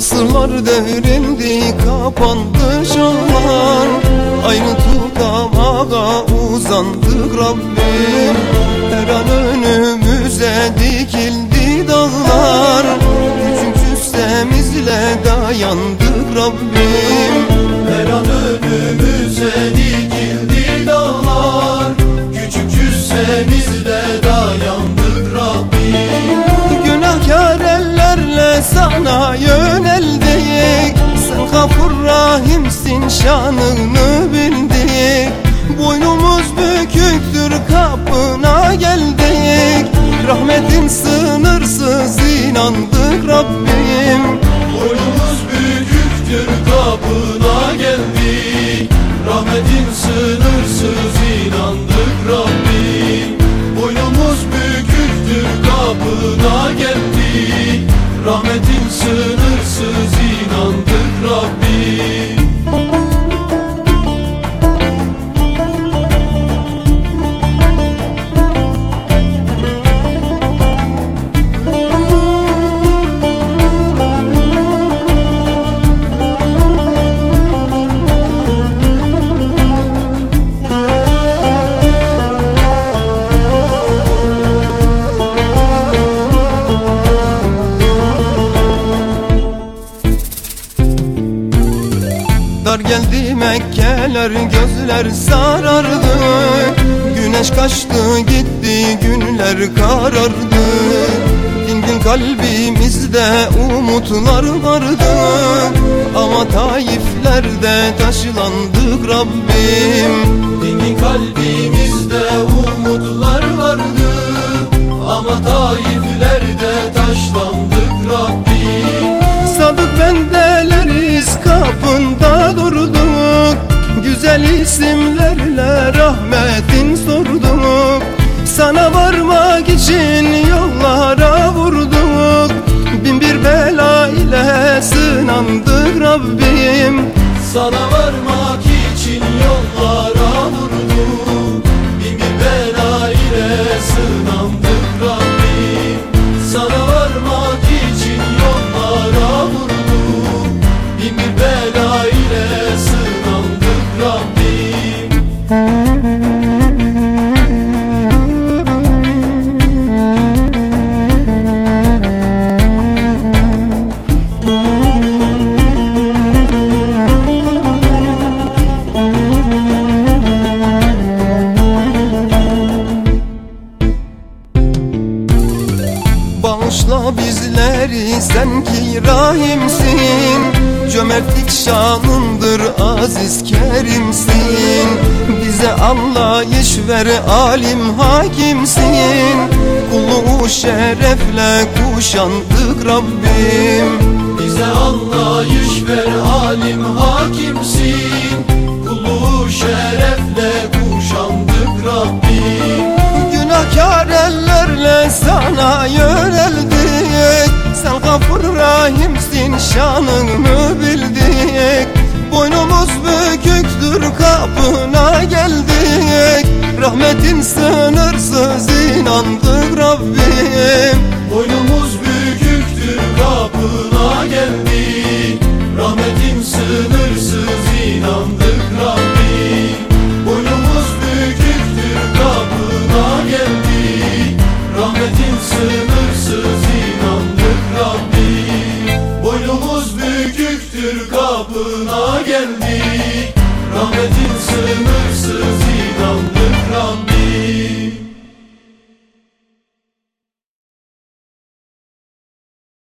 Sırlar devrildi kapandı şanlar Aynı tutamağa uzandık Rabbim. Her an önümüze dikildi dağlar. Küçük cüssemizle dayandık Rabbim. Her an önümüze dikildi sana yöneldik Sen gafur rahimsin şanını bildik Boynumuz büküktür kapına geldik. Rahmetin sınırsız inandık Rabbim. Boynumuz büküktür kapına geldik. Rahmetin sınırsız inandık Rabbim. Boynumuz büküktür kapına geldik Rahmetin sınırsız geldi Mekkeler gözler sarardı. Güneş kaçtı gitti günler karardı. Din gün kalbimizde umutlar vardı. Ama Taiflerde taşlandık Rabbim. Dini kalbimizde umutlar vardı. Ama taiflerde taşlandık Rabbim Güzel isimlerle rahmetin sorduk Sana varmak için yollara vurduk Bin bir bela ile sınandık Rabbim. Sana varmak için yollara Bağışla bizleri sen ki rahimsin. Cömertlik şanındır aziz kerimsin. Bize anlayış ver alim hakimsin. Kulu şerefle kuşandık Rabbim. Bize anlayış ver alim hakimsin. Kulu şerefle kuşandık Rabbim. Günahkar ellerle sana yöneldik şanını bildik Boynumuz büküktür kapına geldik. Rahmetin sınır